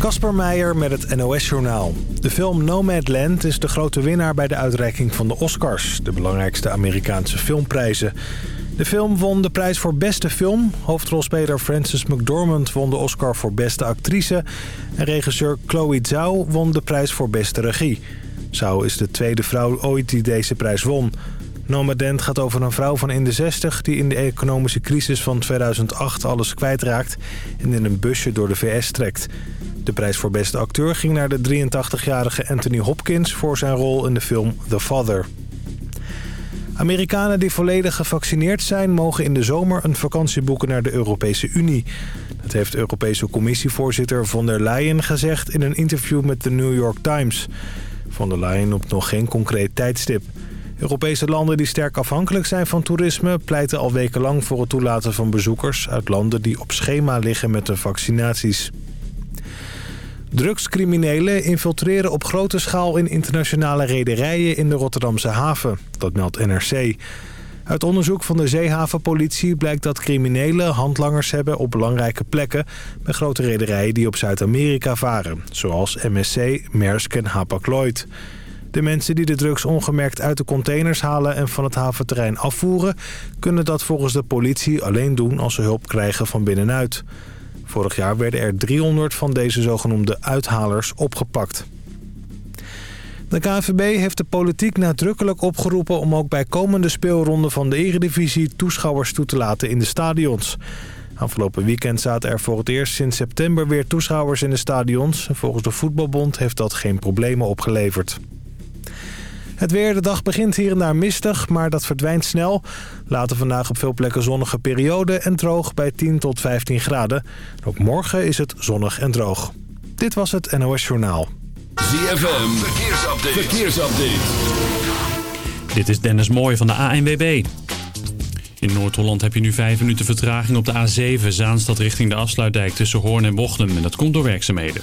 Kasper Meijer met het NOS-journaal. De film Nomadland is de grote winnaar bij de uitreiking van de Oscars... de belangrijkste Amerikaanse filmprijzen. De film won de prijs voor beste film. Hoofdrolspeler Frances McDormand won de Oscar voor beste actrice... en regisseur Chloe Zhao won de prijs voor beste regie. Zhao is de tweede vrouw ooit die deze prijs won... Nomadland gaat over een vrouw van in de 60 die in de economische crisis van 2008 alles kwijtraakt en in een busje door de VS trekt. De prijs voor beste acteur ging naar de 83-jarige Anthony Hopkins voor zijn rol in de film The Father. Amerikanen die volledig gevaccineerd zijn... mogen in de zomer een vakantie boeken naar de Europese Unie. Dat heeft Europese commissievoorzitter von der Leyen gezegd... in een interview met de New York Times. Von der Leyen noemt nog geen concreet tijdstip. Europese landen die sterk afhankelijk zijn van toerisme... pleiten al wekenlang voor het toelaten van bezoekers... uit landen die op schema liggen met de vaccinaties. Drugscriminelen infiltreren op grote schaal in internationale rederijen in de Rotterdamse haven. Dat meldt NRC. Uit onderzoek van de zeehavenpolitie blijkt dat criminelen handlangers hebben op belangrijke plekken... bij grote rederijen die op Zuid-Amerika varen, zoals MSC, Maersk en Hapag-Lloyd. De mensen die de drugs ongemerkt uit de containers halen en van het haventerrein afvoeren... kunnen dat volgens de politie alleen doen als ze hulp krijgen van binnenuit. Vorig jaar werden er 300 van deze zogenoemde uithalers opgepakt. De KNVB heeft de politiek nadrukkelijk opgeroepen om ook bij komende speelronden van de Eredivisie toeschouwers toe te laten in de stadions. Afgelopen weekend zaten er voor het eerst sinds september weer toeschouwers in de stadions. Volgens de Voetbalbond heeft dat geen problemen opgeleverd. Het weer, de dag begint hier en daar mistig, maar dat verdwijnt snel. Later vandaag op veel plekken zonnige periode en droog bij 10 tot 15 graden. Ook morgen is het zonnig en droog. Dit was het NOS Journaal. ZFM, verkeersupdate. verkeersupdate. Dit is Dennis Mooij van de ANWB. In Noord-Holland heb je nu 5 minuten vertraging op de A7 Zaanstad richting de afsluitdijk tussen Hoorn en Bochum. En dat komt door werkzaamheden.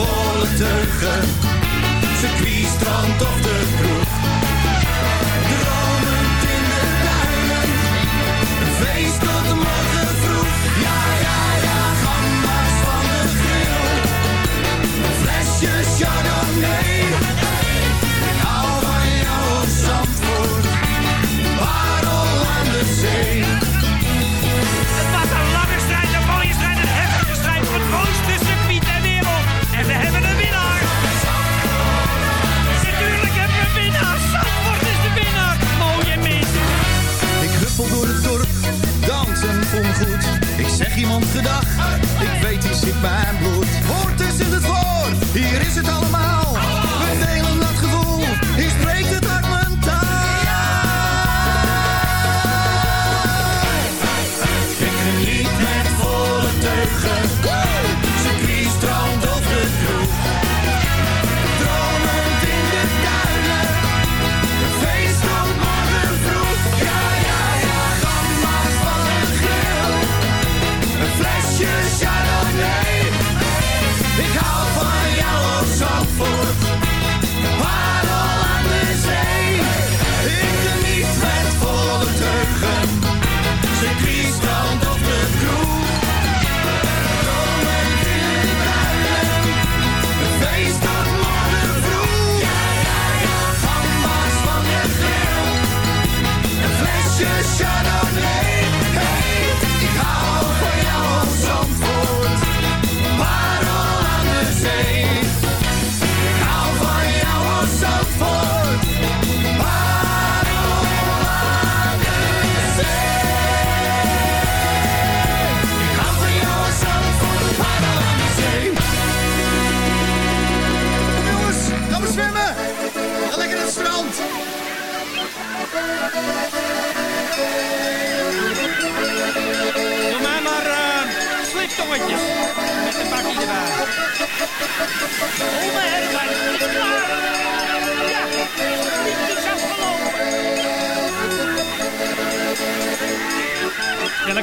volle teugen. Circuit, strand of de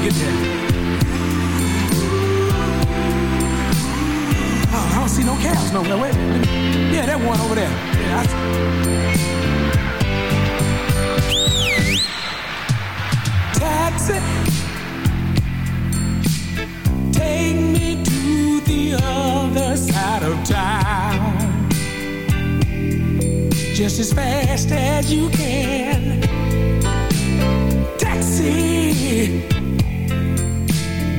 get there. Oh, I don't see no cows nowhere. Wait, yeah, that one over there. Yeah, I... Taxi, take me to the other side of town. Just as fast as you can. Taxi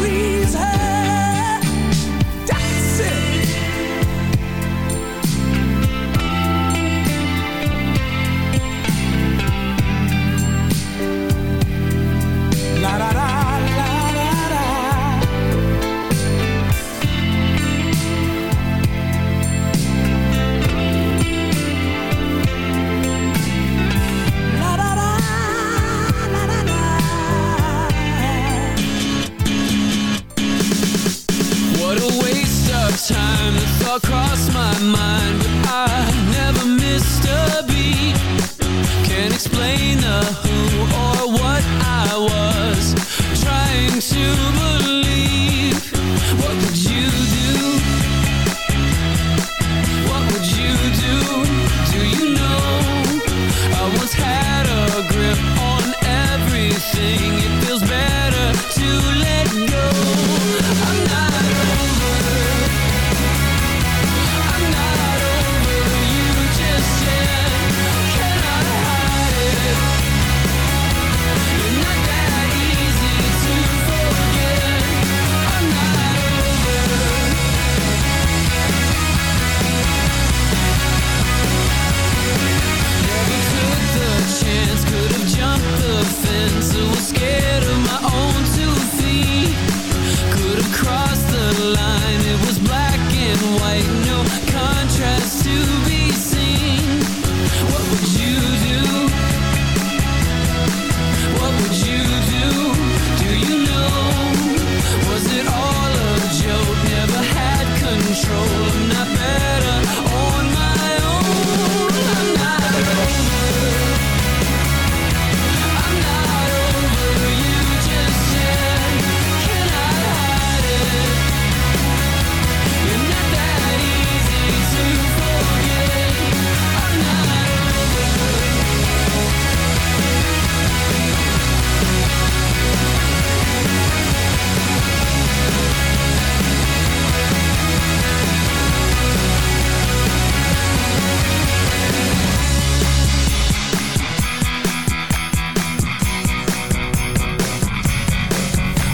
Please her. crossed my mind But I never missed a beat. Can't explain the who or what I was Trying to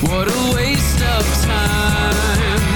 What a waste of time.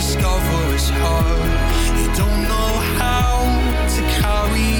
discover it's hard. You don't know how to carry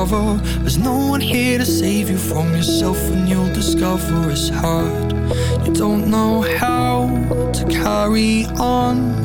There's no one here to save you from yourself And you'll discover it's hard. You don't know how to carry on.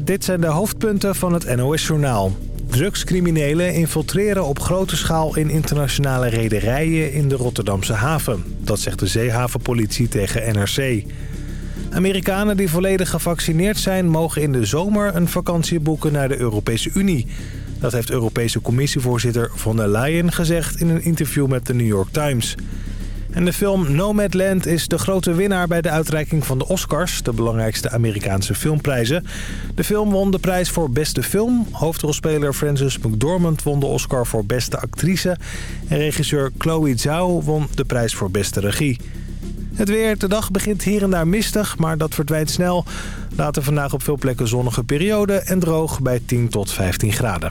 Dit zijn de hoofdpunten van het NOS-journaal. Drugscriminelen infiltreren op grote schaal in internationale rederijen in de Rotterdamse haven. Dat zegt de zeehavenpolitie tegen NRC. Amerikanen die volledig gevaccineerd zijn... mogen in de zomer een vakantie boeken naar de Europese Unie. Dat heeft Europese commissievoorzitter von der Leyen gezegd... in een interview met de New York Times. En de film Nomadland is de grote winnaar bij de uitreiking van de Oscars... de belangrijkste Amerikaanse filmprijzen. De film won de prijs voor beste film. Hoofdrolspeler Frances McDormand won de Oscar voor beste actrice. En regisseur Chloe Zhao won de prijs voor beste regie. Het weer, de dag begint hier en daar mistig, maar dat verdwijnt snel. Later vandaag op veel plekken zonnige periode en droog bij 10 tot 15 graden.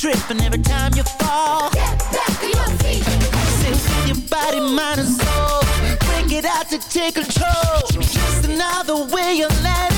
Trip and every time you fall. Get back to your feet. Say with your body, mind and soul. Bring it out to take control. Just another way of letting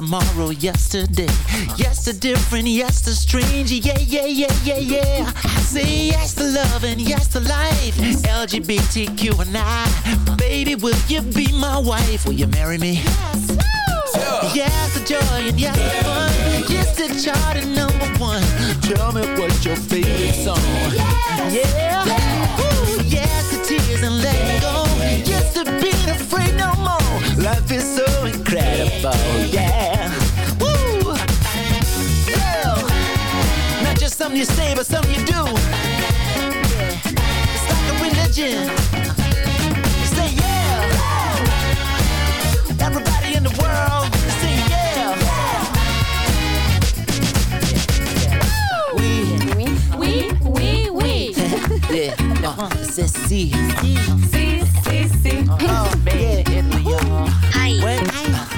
tomorrow, yesterday. Yes to different, yes to strange. Yeah, yeah, yeah, yeah, yeah. I say yes to love and yes to life. LGBTQ and I. Baby, will you be my wife? Will you marry me? Yes yes, to joy and yes to fun. Yes to chart and number one. Tell me what's your favorite song. Yeah. Ooh, yes to tears and letting go. Yes to being afraid no more. Life is so incredible. Yeah. Something you say, but something you do. It's like a religion. Say yeah. Everybody in the world, say yeah. We, Oui, oui, oui. yeah, uh, c'est si. Si, si, si. Oh, man, Italy, y'all. Hi. Uh,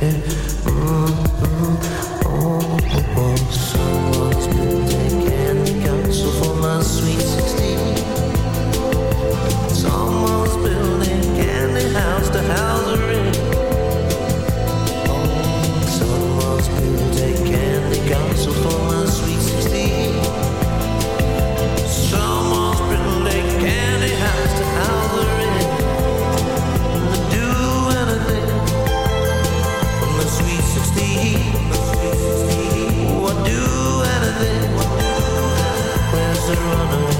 Yeah. Mm, oh. Where's the runaway